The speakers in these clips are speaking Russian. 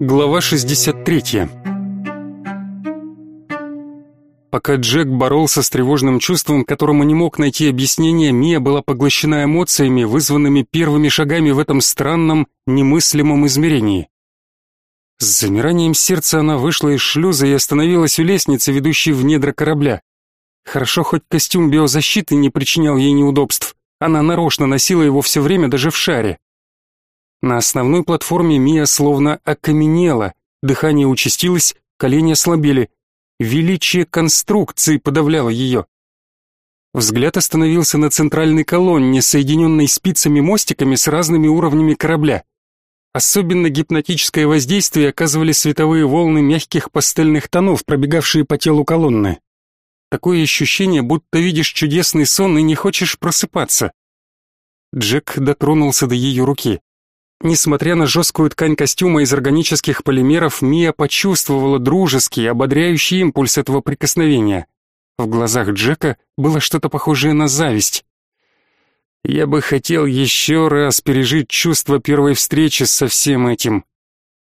Глава 63 Пока Джек боролся с тревожным чувством, которому не мог найти объяснение, Мия была поглощена эмоциями, вызванными первыми шагами в этом странном, немыслимом измерении. С замиранием сердца она вышла из шлюза и остановилась у лестницы, ведущей в недра корабля. Хорошо, хоть костюм биозащиты не причинял ей неудобств. Она нарочно носила его все время, даже в шаре. На основной платформе Мия словно окаменела, дыхание участилось, колени ослабели. Величие конструкции подавляло ее. Взгляд остановился на центральной колонне, соединенной спицами мостиками с разными уровнями корабля. Особенно гипнотическое воздействие оказывали световые волны мягких пастельных тонов, пробегавшие по телу колонны. Такое ощущение, будто видишь чудесный сон и не хочешь просыпаться. Джек дотронулся до ее руки. Несмотря на жесткую ткань костюма из органических полимеров, Мия почувствовала дружеский, ободряющий импульс этого прикосновения. В глазах Джека было что-то похожее на зависть. Я бы хотел еще раз пережить чувство первой встречи со всем этим.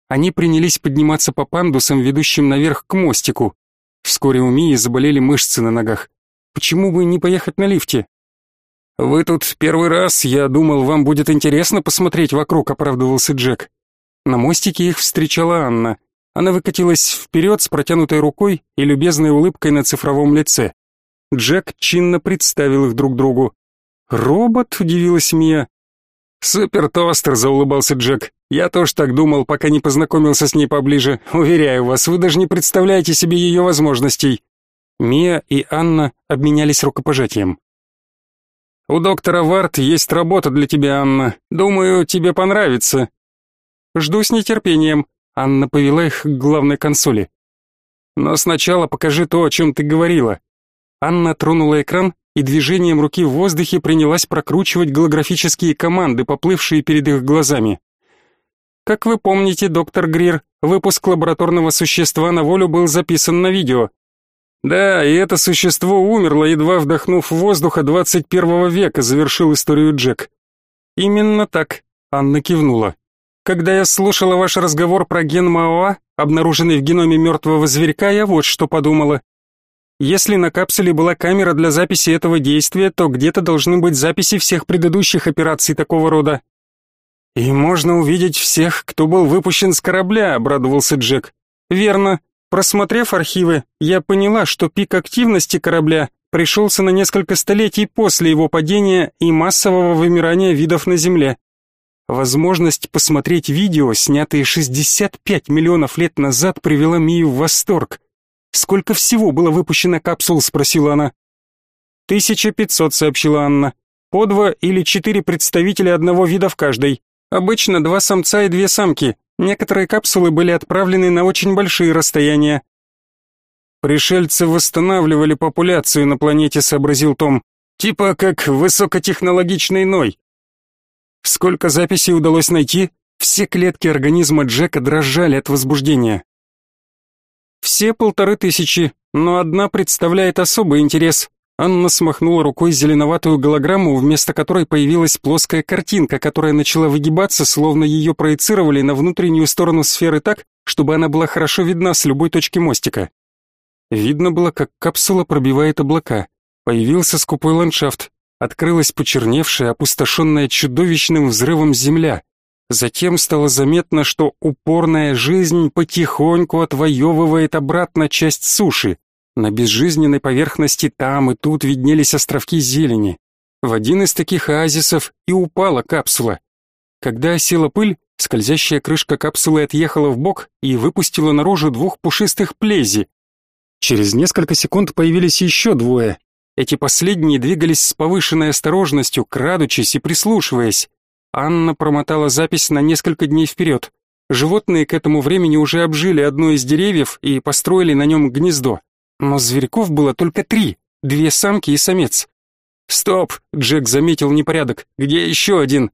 Они принялись подниматься по пандусам, ведущим наверх к мостику. Вскоре у Мии заболели мышцы на ногах. Почему бы не поехать на лифте? «Вы тут первый раз, я думал, вам будет интересно посмотреть вокруг», — оправдывался Джек. На мостике их встречала Анна. Она выкатилась вперед с протянутой рукой и любезной улыбкой на цифровом лице. Джек чинно представил их друг другу. «Робот?» — удивилась Мия. «Супер-тостер», — заулыбался Джек. «Я тоже так думал, пока не познакомился с ней поближе. Уверяю вас, вы даже не представляете себе ее возможностей». Мия и Анна обменялись рукопожатием. У доктора Варт есть работа для тебя, Анна. Думаю, тебе понравится. Жду с нетерпением. Анна повела их к главной консоли. Но сначала покажи то, о чем ты говорила. Анна тронула экран и движением руки в воздухе принялась прокручивать голографические команды, поплывшие перед их глазами. Как вы помните, доктор Грир, выпуск лабораторного существа на волю был записан на видео. Да, и это существо умерло, едва вдохнув воздуха 21 века, завершил историю Джек. Именно так, Анна кивнула. Когда я слушала ваш разговор про ген МАОА, обнаруженный в геноме мертвого зверька, я вот что подумала. Если на капсуле была камера для записи этого действия, то где-то должны быть записи всех предыдущих операций такого рода. И можно увидеть всех, кто был выпущен с корабля, обрадовался Джек. Верно. Просмотрев архивы, я поняла, что пик активности корабля пришелся на несколько столетий после его падения и массового вымирания видов на Земле. Возможность посмотреть видео, снятые 65 миллионов лет назад, привела Мию в восторг. «Сколько всего было выпущено капсул?» — спросила она. «1500», — сообщила Анна. «По два или четыре представителя одного вида в каждой. Обычно два самца и две самки. Некоторые капсулы были отправлены на очень большие расстояния. Пришельцы восстанавливали популяцию на планете, сообразил Том. Типа как высокотехнологичный Ной. Сколько записей удалось найти? Все клетки организма Джека дрожали от возбуждения. Все полторы тысячи, но одна представляет особый интерес. Анна смахнула рукой зеленоватую голограмму, вместо которой появилась плоская картинка, которая начала выгибаться, словно ее проецировали на внутреннюю сторону сферы так, чтобы она была хорошо видна с любой точки мостика. Видно было, как капсула пробивает облака. Появился скупой ландшафт. Открылась почерневшая, опустошенная чудовищным взрывом земля. Затем стало заметно, что упорная жизнь потихоньку отвоевывает обратно часть суши. На безжизненной поверхности там и тут виднелись островки зелени. В один из таких оазисов и упала капсула. Когда осела пыль, скользящая крышка капсулы отъехала в бок и выпустила наружу двух пушистых плези. Через несколько секунд появились еще двое. Эти последние двигались с повышенной осторожностью, крадучись и прислушиваясь. Анна промотала запись на несколько дней вперед. Животные к этому времени уже обжили одно из деревьев и построили на нем гнездо. Но зверьков было только три, две самки и самец. «Стоп!» — Джек заметил непорядок. «Где еще один?»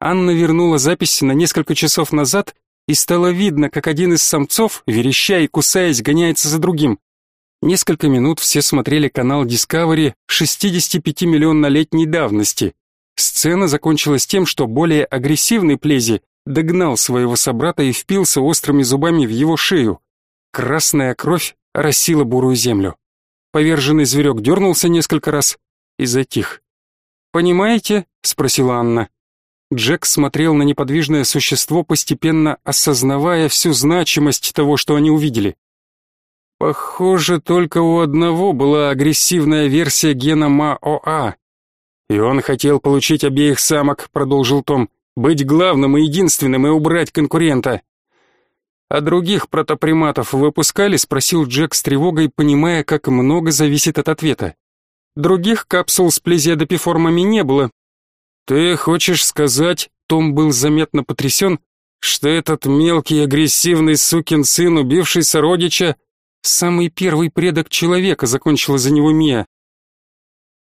Анна вернула запись на несколько часов назад, и стало видно, как один из самцов, вереща и кусаясь, гоняется за другим. Несколько минут все смотрели канал Discovery 65-миллионнолетней давности. Сцена закончилась тем, что более агрессивный Плези догнал своего собрата и впился острыми зубами в его шею. Красная кровь росила бурую землю. Поверженный зверек дернулся несколько раз и затих. «Понимаете?» — спросила Анна. Джек смотрел на неподвижное существо, постепенно осознавая всю значимость того, что они увидели. Похоже, только у одного была агрессивная версия гена МАОА. И он хотел получить обеих самок, продолжил Том, быть главным и единственным и убрать конкурента. А других протоприматов выпускали, спросил Джек с тревогой, понимая, как много зависит от ответа. Других капсул с плезиодопиформами не было, «Ты хочешь сказать...» — Том был заметно потрясен, что этот мелкий агрессивный сукин сын, убивший сородича, самый первый предок человека, закончила за него Мия.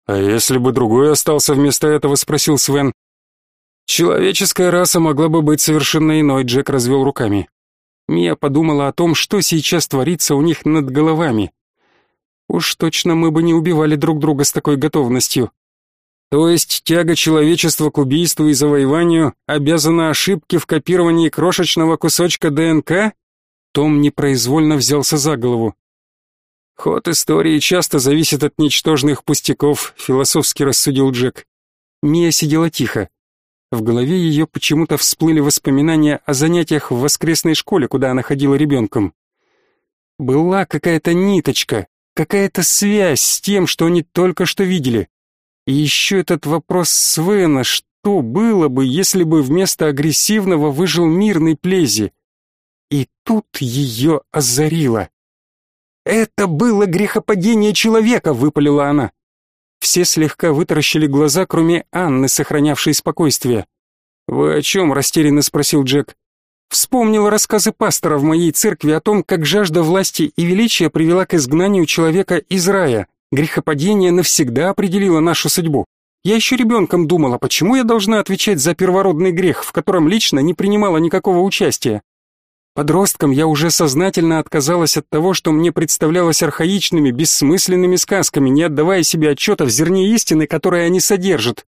«А если бы другой остался вместо этого?» — спросил Свен. «Человеческая раса могла бы быть совершенно иной», — Джек развел руками. Мия подумала о том, что сейчас творится у них над головами. Уж точно мы бы не убивали друг друга с такой готовностью. То есть тяга человечества к убийству и завоеванию обязана ошибке в копировании крошечного кусочка ДНК? Том непроизвольно взялся за голову. Ход истории часто зависит от ничтожных пустяков, философски рассудил Джек. Мия сидела тихо. В голове ее почему-то всплыли воспоминания о занятиях в воскресной школе, куда она ходила ребенком. Была какая-то ниточка, какая-то связь с тем, что они только что видели. И еще этот вопрос Свена, что было бы, если бы вместо агрессивного выжил мирный Плези? И тут ее озарило. «Это было грехопадение человека!» — выпалила она. Все слегка вытаращили глаза, кроме Анны, сохранявшей спокойствие. «Вы о чем?» — растерянно спросил Джек. Вспомнил рассказы пастора в моей церкви о том, как жажда власти и величия привела к изгнанию человека из рая. Грехопадение навсегда определило нашу судьбу. Я еще ребенком думала, почему я должна отвечать за первородный грех, в котором лично не принимала никакого участия. Подростком я уже сознательно отказалась от того, что мне представлялось архаичными, бессмысленными сказками, не отдавая себе отчета в зерне истины, которые они содержат.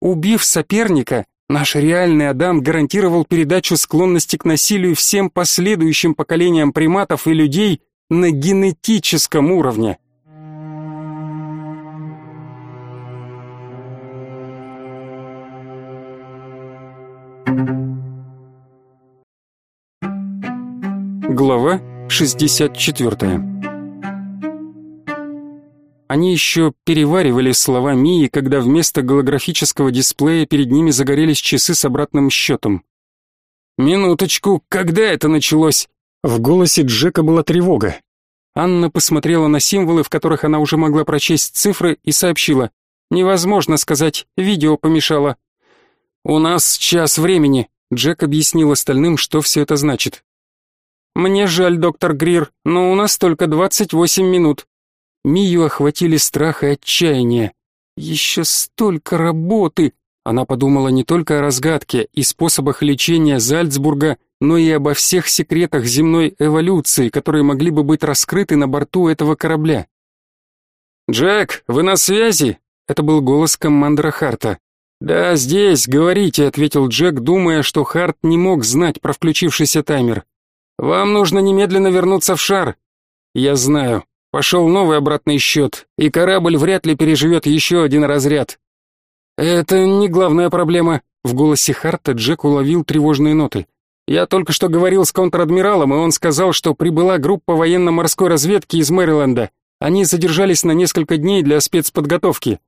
Убив соперника, наш реальный Адам гарантировал передачу склонности к насилию всем последующим поколениям приматов и людей на генетическом уровне. Глава 64 Они еще переваривали слова Мии, когда вместо голографического дисплея перед ними загорелись часы с обратным счетом. «Минуточку, когда это началось?» В голосе Джека была тревога. Анна посмотрела на символы, в которых она уже могла прочесть цифры, и сообщила. «Невозможно сказать, видео помешало». «У нас час времени», — Джек объяснил остальным, что все это значит. «Мне жаль, доктор Грир, но у нас только двадцать восемь минут». Мию охватили страх и отчаяние. «Еще столько работы!» Она подумала не только о разгадке и способах лечения Зальцбурга, но и обо всех секретах земной эволюции, которые могли бы быть раскрыты на борту этого корабля. «Джек, вы на связи?» — это был голос командора Харта. «Да, здесь, говорите», — ответил Джек, думая, что Харт не мог знать про включившийся таймер. Вам нужно немедленно вернуться в шар. Я знаю. Пошел новый обратный счет, и корабль вряд ли переживет еще один разряд. Это не главная проблема. В голосе Харта Джек уловил тревожные ноты. Я только что говорил с контр-адмиралом, и он сказал, что прибыла группа военно-морской разведки из Мэриленда. Они задержались на несколько дней для спецподготовки.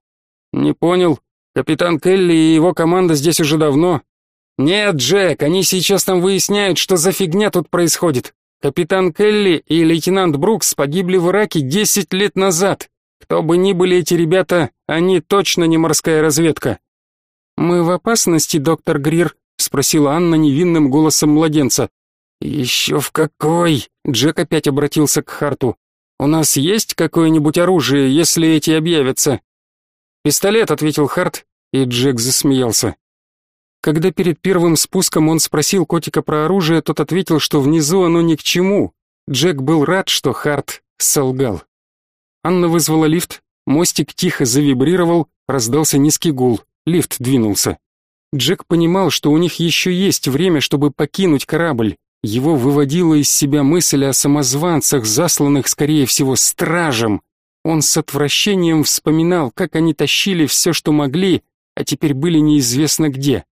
Не понял. Капитан Келли и его команда здесь уже давно, «Нет, Джек, они сейчас там выясняют, что за фигня тут происходит. Капитан Келли и лейтенант Брукс погибли в Ираке десять лет назад. Кто бы ни были эти ребята, они точно не морская разведка». «Мы в опасности, доктор Грир?» — спросила Анна невинным голосом младенца. «Еще в какой?» — Джек опять обратился к Харту. «У нас есть какое-нибудь оружие, если эти объявятся?» «Пистолет», — ответил Харт, и Джек засмеялся. Когда перед первым спуском он спросил котика про оружие, тот ответил, что внизу оно ни к чему. Джек был рад, что Харт солгал. Анна вызвала лифт, мостик тихо завибрировал, раздался низкий гул, лифт двинулся. Джек понимал, что у них еще есть время, чтобы покинуть корабль. Его выводила из себя мысль о самозванцах, засланных, скорее всего, стражем. Он с отвращением вспоминал, как они тащили все, что могли, а теперь были неизвестно где.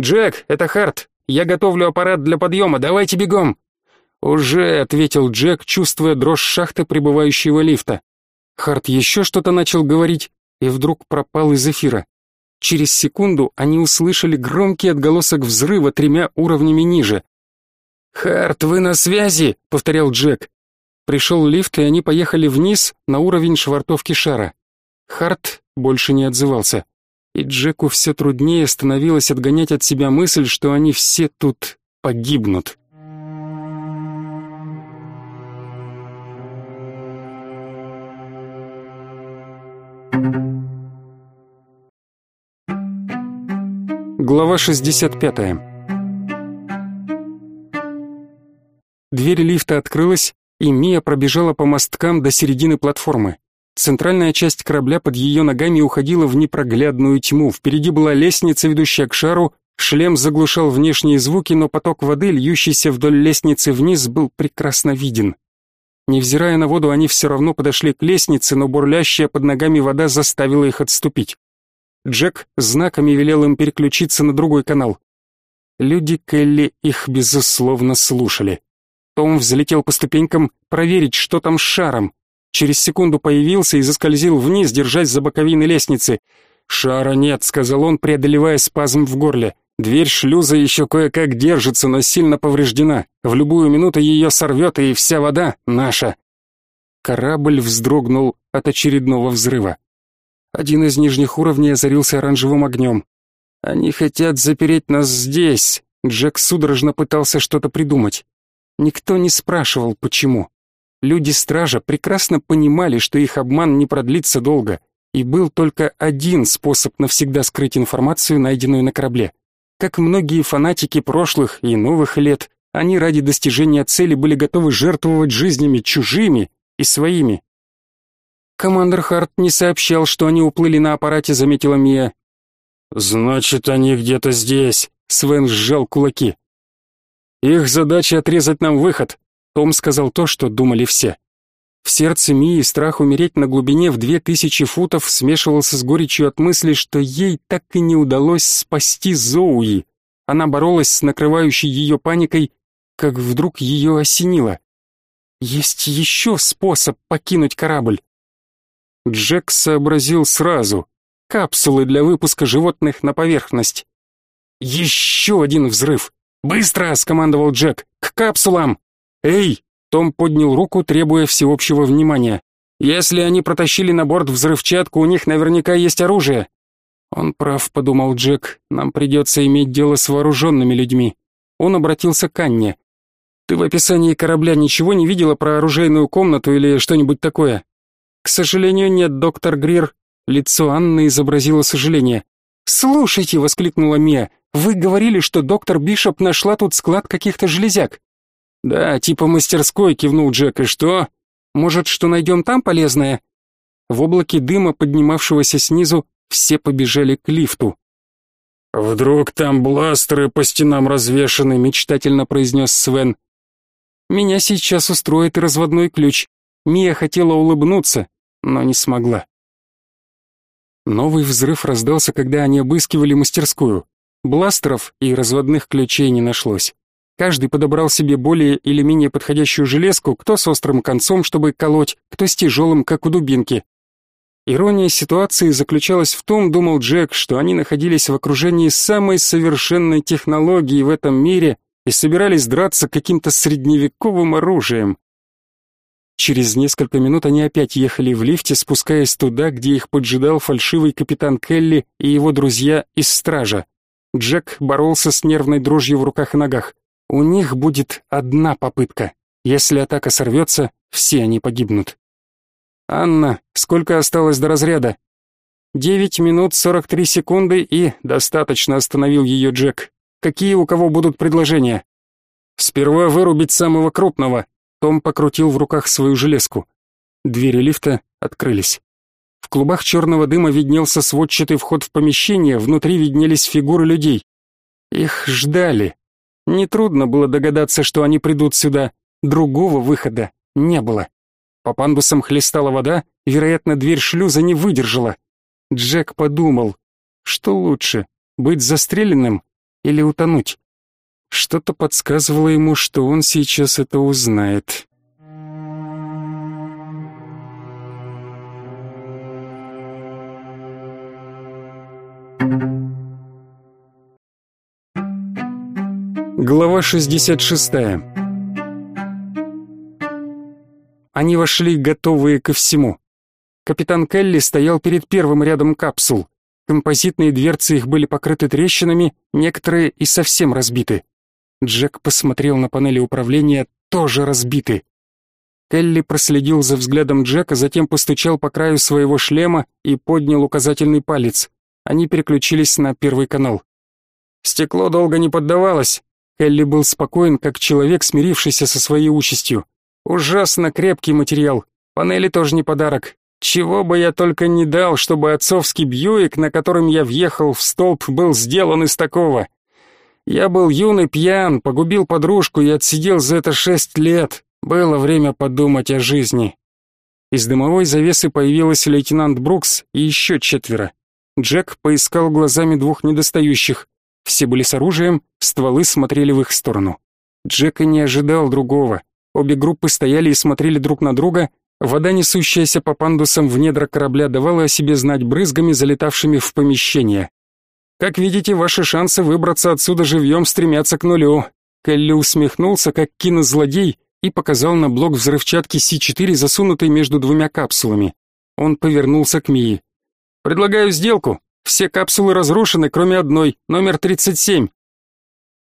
«Джек, это Харт. Я готовлю аппарат для подъема. Давайте бегом!» «Уже», — ответил Джек, чувствуя дрожь шахты прибывающего лифта. Харт еще что-то начал говорить и вдруг пропал из эфира. Через секунду они услышали громкий отголосок взрыва тремя уровнями ниже. «Харт, вы на связи?» — повторял Джек. Пришел лифт, и они поехали вниз на уровень швартовки шара. Харт больше не отзывался. И Джеку все труднее становилось отгонять от себя мысль, что они все тут погибнут. Глава 65. Дверь лифта открылась, и Мия пробежала по мосткам до середины платформы. Центральная часть корабля под ее ногами уходила в непроглядную тьму. Впереди была лестница, ведущая к шару. Шлем заглушал внешние звуки, но поток воды, льющийся вдоль лестницы вниз, был прекрасно виден. Невзирая на воду, они все равно подошли к лестнице, но бурлящая под ногами вода заставила их отступить. Джек знаками велел им переключиться на другой канал. Люди Келли их безусловно слушали. Том взлетел по ступенькам проверить, что там с шаром. Через секунду появился и заскользил вниз, держась за боковины лестницы. «Шара нет», — сказал он, преодолевая спазм в горле. «Дверь шлюза еще кое-как держится, но сильно повреждена. В любую минуту ее сорвет, и вся вода наша». Корабль вздрогнул от очередного взрыва. Один из нижних уровней озарился оранжевым огнем. «Они хотят запереть нас здесь!» Джек судорожно пытался что-то придумать. Никто не спрашивал, почему. Люди-стража прекрасно понимали, что их обман не продлится долго, и был только один способ навсегда скрыть информацию, найденную на корабле. Как многие фанатики прошлых и новых лет, они ради достижения цели были готовы жертвовать жизнями чужими и своими. Командор Харт не сообщал, что они уплыли на аппарате, заметила Мия. Значит, они где-то здесь. Свен сжал кулаки. Их задача отрезать нам выход. Том сказал то, что думали все. В сердце Мии страх умереть на глубине в две тысячи футов смешивался с горечью от мысли, что ей так и не удалось спасти Зоуи. Она боролась с накрывающей ее паникой, как вдруг ее осенило. Есть еще способ покинуть корабль. Джек сообразил сразу. Капсулы для выпуска животных на поверхность. Еще один взрыв. «Быстро!» — скомандовал Джек. «К капсулам!» «Эй!» — Том поднял руку, требуя всеобщего внимания. «Если они протащили на борт взрывчатку, у них наверняка есть оружие». «Он прав», — подумал Джек. «Нам придется иметь дело с вооруженными людьми». Он обратился к Анне. «Ты в описании корабля ничего не видела про оружейную комнату или что-нибудь такое?» «К сожалению, нет, доктор Грир». Лицо Анны изобразило сожаление. «Слушайте», — воскликнула Мия, — «вы говорили, что доктор Бишоп нашла тут склад каких-то железяк». «Да, типа мастерской», — кивнул Джек, — «и что?» «Может, что найдем там полезное?» В облаке дыма, поднимавшегося снизу, все побежали к лифту. «Вдруг там бластеры по стенам развешаны», — мечтательно произнес Свен. «Меня сейчас устроит разводной ключ. Мия хотела улыбнуться, но не смогла. Новый взрыв раздался, когда они обыскивали мастерскую. Бластеров и разводных ключей не нашлось. Каждый подобрал себе более или менее подходящую железку, кто с острым концом, чтобы колоть, кто с тяжелым, как у дубинки. Ирония ситуации заключалась в том, думал Джек, что они находились в окружении самой совершенной технологии в этом мире и собирались драться каким-то средневековым оружием. Через несколько минут они опять ехали в лифте, спускаясь туда, где их поджидал фальшивый капитан Келли и его друзья из стража. Джек боролся с нервной дрожью в руках и ногах. У них будет одна попытка. Если атака сорвется, все они погибнут. «Анна, сколько осталось до разряда?» «Девять минут сорок три секунды и...» «Достаточно», — остановил ее Джек. «Какие у кого будут предложения?» «Сперва вырубить самого крупного, том покрутил в руках свою железку. Двери лифта открылись. В клубах черного дыма виднелся сводчатый вход в помещение, внутри виднелись фигуры людей. Их ждали. Нетрудно было догадаться, что они придут сюда. Другого выхода не было. По пандусам хлестала вода, вероятно, дверь шлюза не выдержала. Джек подумал, что лучше, быть застреленным или утонуть? Что-то подсказывало ему, что он сейчас это узнает. Глава 66. Они вошли готовые ко всему. Капитан Келли стоял перед первым рядом капсул. Композитные дверцы их были покрыты трещинами, некоторые и совсем разбиты. Джек посмотрел на панели управления, тоже разбиты. Келли проследил за взглядом Джека, затем постучал по краю своего шлема и поднял указательный палец. Они переключились на первый канал. Стекло долго не поддавалось, Келли был спокоен, как человек, смирившийся со своей участью. Ужасно крепкий материал. Панели тоже не подарок. Чего бы я только не дал, чтобы отцовский Бьюик, на котором я въехал в столб, был сделан из такого. Я был юный пьян, погубил подружку и отсидел за это шесть лет. Было время подумать о жизни. Из дымовой завесы появилась лейтенант Брукс и еще четверо. Джек поискал глазами двух недостающих. Все были с оружием, стволы смотрели в их сторону. Джека не ожидал другого. Обе группы стояли и смотрели друг на друга. Вода, несущаяся по пандусам в недра корабля, давала о себе знать брызгами, залетавшими в помещение. «Как видите, ваши шансы выбраться отсюда живьем стремятся к нулю». Келли усмехнулся, как кинозлодей, и показал на блок взрывчатки С4, засунутый между двумя капсулами. Он повернулся к Мии. «Предлагаю сделку. Все капсулы разрушены, кроме одной, номер 37.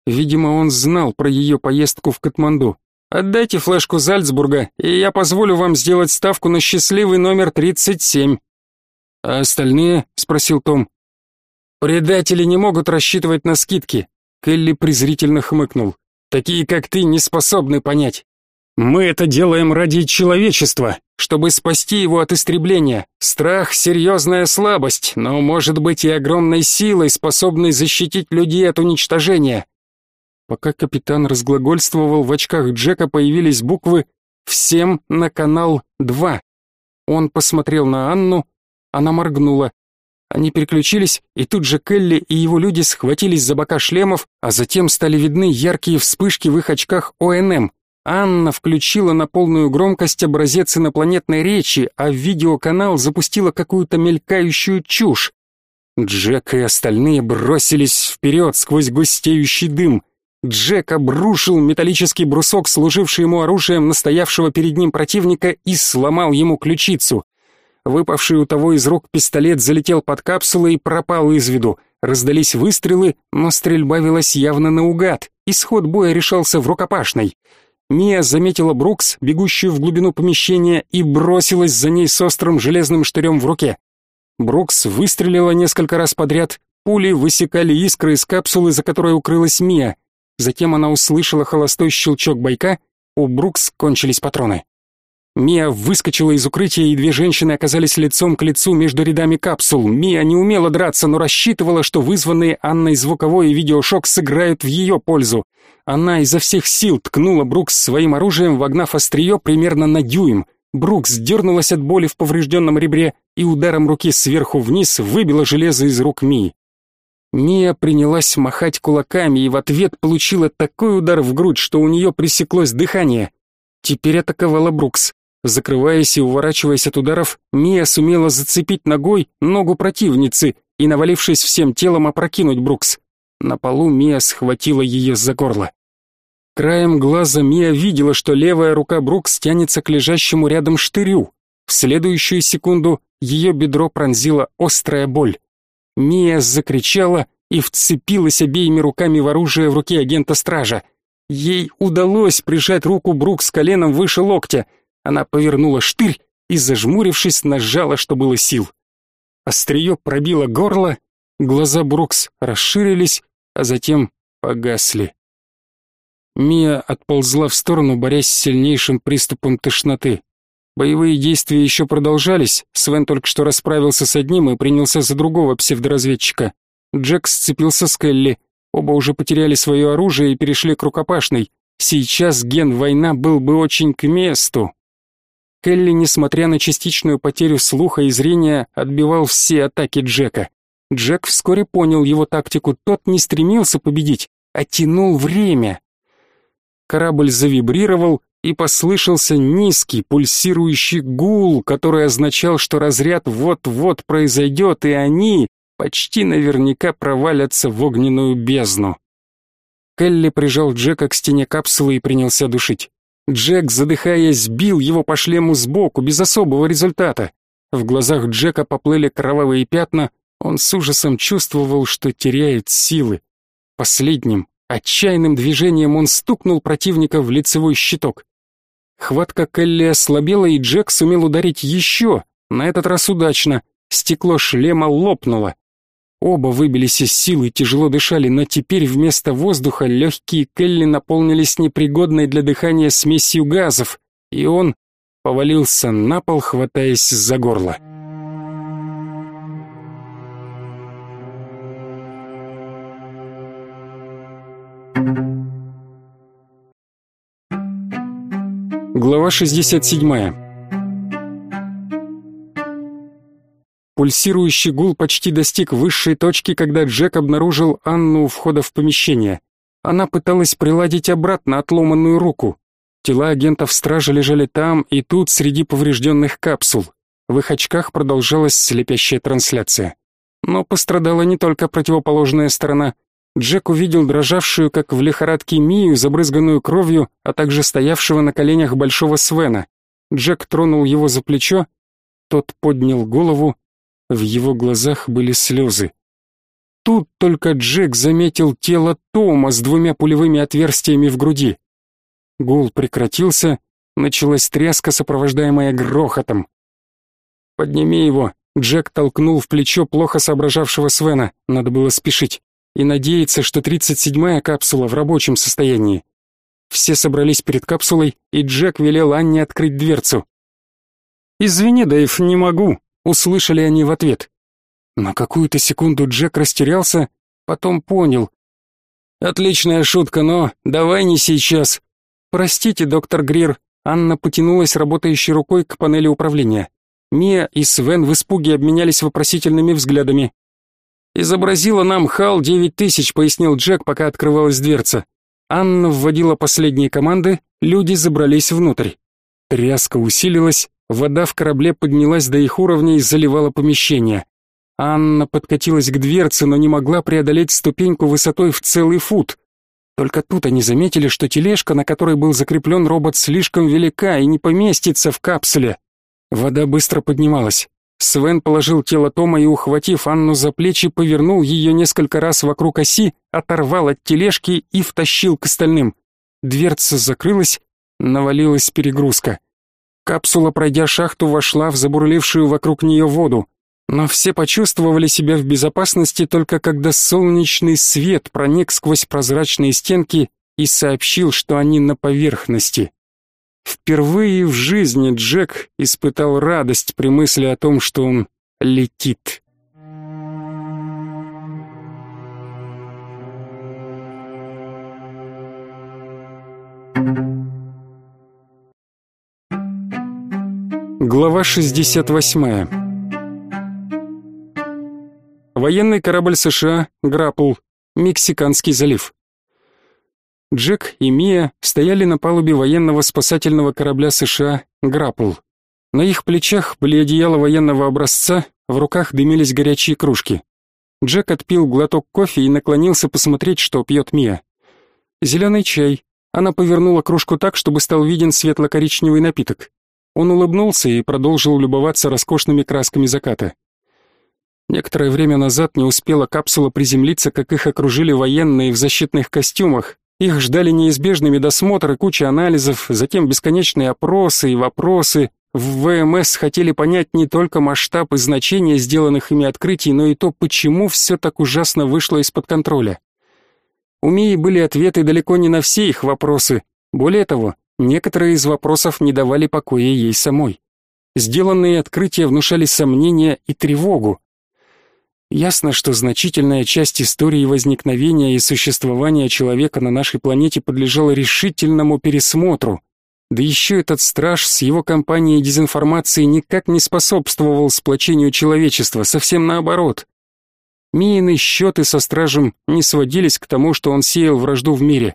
Видимо, он знал про ее поездку в Катманду. Отдайте флешку Зальцбурга, и я позволю вам сделать ставку на счастливый номер 37. А остальные? спросил Том. Предатели не могут рассчитывать на скидки. Келли презрительно хмыкнул. Такие, как ты, не способны понять. Мы это делаем ради человечества, чтобы спасти его от истребления. Страх — серьезная слабость, но может быть и огромной силой, способной защитить людей от уничтожения. Пока капитан разглагольствовал, в очках Джека появились буквы «Всем на канал 2». Он посмотрел на Анну, она моргнула. Они переключились, и тут же Келли и его люди схватились за бока шлемов, а затем стали видны яркие вспышки в их очках ОНМ. Анна включила на полную громкость образец инопланетной речи, а видеоканал запустила какую-то мелькающую чушь. Джек и остальные бросились вперед сквозь густеющий дым. Джек обрушил металлический брусок, служивший ему оружием настоявшего перед ним противника, и сломал ему ключицу. Выпавший у того из рук пистолет залетел под капсулу и пропал из виду. Раздались выстрелы, но стрельба велась явно наугад. Исход боя решался в рукопашной. Мия заметила Брукс, бегущую в глубину помещения, и бросилась за ней с острым железным штырем в руке. Брукс выстрелила несколько раз подряд, пули высекали искры из капсулы, за которой укрылась Мия. Затем она услышала холостой щелчок байка, у Брукс кончились патроны. Мия выскочила из укрытия, и две женщины оказались лицом к лицу между рядами капсул. Мия не умела драться, но рассчитывала, что вызванные Анной звуковой и видеошок сыграют в ее пользу. Она изо всех сил ткнула Брукс своим оружием, вогнав острие примерно на дюйм. Брукс дернулась от боли в поврежденном ребре и ударом руки сверху вниз выбила железо из рук Мии. Мия принялась махать кулаками и в ответ получила такой удар в грудь, что у нее пресеклось дыхание. Теперь атаковала Брукс. Закрываясь и уворачиваясь от ударов, Мия сумела зацепить ногой ногу противницы и, навалившись всем телом, опрокинуть Брукс. На полу Мия схватила ее за горло. Краем глаза Мия видела, что левая рука Брукс тянется к лежащему рядом штырю. В следующую секунду ее бедро пронзила острая боль. Мия закричала и вцепилась обеими руками в оружие в руке агента стража. Ей удалось прижать руку Брукс коленом выше локтя. Она повернула штырь и, зажмурившись, нажала, что было сил. Острие пробило горло, глаза Брукс расширились, а затем погасли. Мия отползла в сторону, борясь с сильнейшим приступом тошноты. Боевые действия еще продолжались, Свен только что расправился с одним и принялся за другого псевдоразведчика. Джек сцепился с Келли, оба уже потеряли свое оружие и перешли к рукопашной. Сейчас ген война был бы очень к месту. Келли, несмотря на частичную потерю слуха и зрения, отбивал все атаки Джека. Джек вскоре понял его тактику, тот не стремился победить, а тянул время. Корабль завибрировал, и послышался низкий пульсирующий гул, который означал, что разряд вот-вот произойдет, и они почти наверняка провалятся в огненную бездну. Келли прижал Джека к стене капсулы и принялся душить. Джек, задыхаясь, бил его по шлему сбоку, без особого результата. В глазах Джека поплыли кровавые пятна, он с ужасом чувствовал, что теряет силы. Последним, отчаянным движением он стукнул противника в лицевой щиток. Хватка Келли ослабела, и Джек сумел ударить еще, на этот раз удачно. Стекло шлема лопнуло. Оба выбились из сил и тяжело дышали, но теперь вместо воздуха легкие Келли наполнились непригодной для дыхания смесью газов, и он повалился на пол, хватаясь за горло. Глава 67. Пульсирующий гул почти достиг высшей точки, когда Джек обнаружил Анну у входа в помещение. Она пыталась приладить обратно отломанную руку. Тела агентов стражи лежали там и тут среди поврежденных капсул. В их очках продолжалась слепящая трансляция. Но пострадала не только противоположная сторона – Джек увидел дрожавшую, как в лихорадке, Мию, забрызганную кровью, а также стоявшего на коленях большого Свена. Джек тронул его за плечо, тот поднял голову, в его глазах были слезы. Тут только Джек заметил тело Тома с двумя пулевыми отверстиями в груди. Гул прекратился, началась тряска, сопровождаемая грохотом. «Подними его!» Джек толкнул в плечо плохо соображавшего Свена, надо было спешить и надеяться, что 37-я капсула в рабочем состоянии. Все собрались перед капсулой, и Джек велел Анне открыть дверцу. «Извини, Дэйв, не могу», — услышали они в ответ. На какую-то секунду Джек растерялся, потом понял. «Отличная шутка, но давай не сейчас». «Простите, доктор Грир», — Анна потянулась работающей рукой к панели управления. Мия и Свен в испуге обменялись вопросительными взглядами. «Изобразила нам ХАЛ-9000», — пояснил Джек, пока открывалась дверца. Анна вводила последние команды, люди забрались внутрь. Тряска усилилась, вода в корабле поднялась до их уровня и заливала помещение. Анна подкатилась к дверце, но не могла преодолеть ступеньку высотой в целый фут. Только тут они заметили, что тележка, на которой был закреплен робот, слишком велика и не поместится в капсуле. Вода быстро поднималась. Свен положил тело Тома и, ухватив Анну за плечи, повернул ее несколько раз вокруг оси, оторвал от тележки и втащил к остальным. Дверца закрылась, навалилась перегрузка. Капсула, пройдя шахту, вошла в забурлившую вокруг нее воду. Но все почувствовали себя в безопасности только когда солнечный свет проник сквозь прозрачные стенки и сообщил, что они на поверхности. Впервые в жизни Джек испытал радость при мысли о том, что он летит. Глава 68. Военный корабль США «Граппл», Мексиканский залив. Джек и Мия стояли на палубе военного спасательного корабля США «Граппл». На их плечах были одеяла военного образца, в руках дымились горячие кружки. Джек отпил глоток кофе и наклонился посмотреть, что пьет Мия. Зеленый чай. Она повернула кружку так, чтобы стал виден светло-коричневый напиток. Он улыбнулся и продолжил любоваться роскошными красками заката. Некоторое время назад не успела капсула приземлиться, как их окружили военные в защитных костюмах, их ждали неизбежными досмотры, куча анализов, затем бесконечные опросы и вопросы. В ВМС хотели понять не только масштаб и значение сделанных ими открытий, но и то, почему все так ужасно вышло из-под контроля. У Мии были ответы далеко не на все их вопросы. Более того, некоторые из вопросов не давали покоя ей самой. Сделанные открытия внушали сомнения и тревогу. Ясно, что значительная часть истории возникновения и существования человека на нашей планете подлежала решительному пересмотру. Да еще этот страж с его компанией дезинформации никак не способствовал сплочению человечества, совсем наоборот. Миины счеты со стражем не сводились к тому, что он сеял вражду в мире.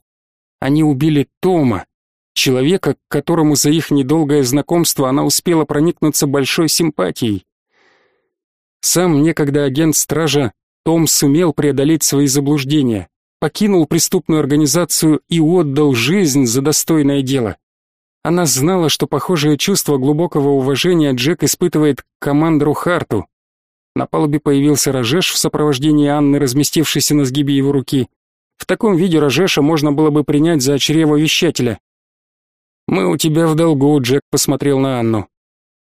Они убили Тома, человека, к которому за их недолгое знакомство она успела проникнуться большой симпатией. Сам некогда агент стража Том сумел преодолеть свои заблуждения, покинул преступную организацию и отдал жизнь за достойное дело. Она знала, что похожее чувство глубокого уважения Джек испытывает к командору Харту, на палубе появился Рожеш в сопровождении Анны, разместившейся на сгибе его руки. В таком виде Рожеша можно было бы принять за чревовещателя. «Мы у тебя в долгу», — Джек посмотрел на Анну.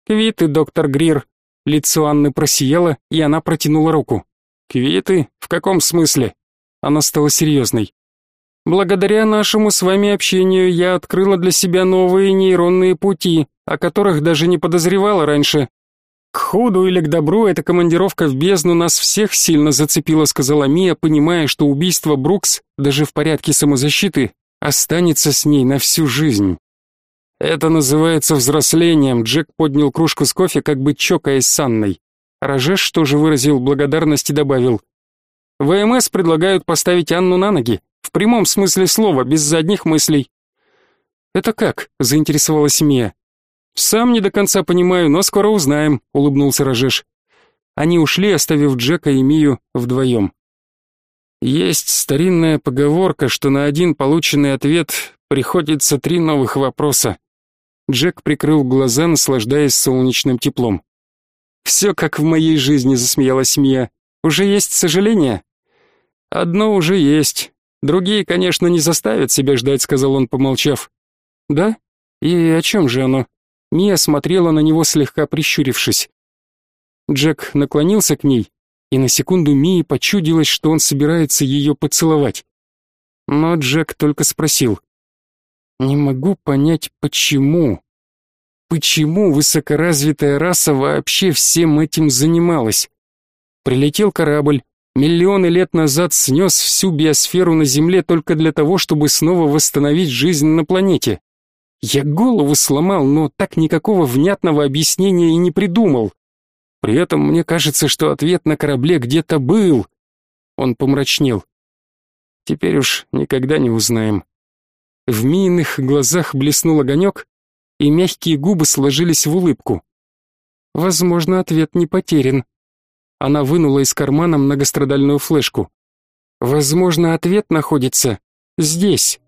«Квиты, доктор Грир». Лицо Анны просияло, и она протянула руку. «Квиты? В каком смысле?» Она стала серьезной. «Благодаря нашему с вами общению я открыла для себя новые нейронные пути, о которых даже не подозревала раньше. К худу или к добру эта командировка в бездну нас всех сильно зацепила, сказала Мия, понимая, что убийство Брукс, даже в порядке самозащиты, останется с ней на всю жизнь. Это называется взрослением. Джек поднял кружку с кофе, как бы чокаясь с Анной. Рожеш тоже выразил благодарность и добавил: ВМС предлагают поставить Анну на ноги, в прямом смысле слова, без задних мыслей. Это как? заинтересовалась Мия. «Сам не до конца понимаю, но скоро узнаем», — улыбнулся Рожеш. Они ушли, оставив Джека и Мию вдвоем. Есть старинная поговорка, что на один полученный ответ приходится три новых вопроса. Джек прикрыл глаза, наслаждаясь солнечным теплом. «Все как в моей жизни», — засмеялась Мия. «Уже есть сожаление?» «Одно уже есть. Другие, конечно, не заставят себя ждать», — сказал он, помолчав. «Да? И о чем же оно?» Мия смотрела на него, слегка прищурившись. Джек наклонился к ней, и на секунду Мии почудилось, что он собирается ее поцеловать. Но Джек только спросил. «Не могу понять, почему. Почему высокоразвитая раса вообще всем этим занималась? Прилетел корабль, миллионы лет назад снес всю биосферу на Земле только для того, чтобы снова восстановить жизнь на планете. Я голову сломал, но так никакого внятного объяснения и не придумал. При этом мне кажется, что ответ на корабле где-то был. Он помрачнел. Теперь уж никогда не узнаем. В Мииных глазах блеснул огонек, и мягкие губы сложились в улыбку. Возможно, ответ не потерян. Она вынула из кармана многострадальную флешку. Возможно, ответ находится здесь.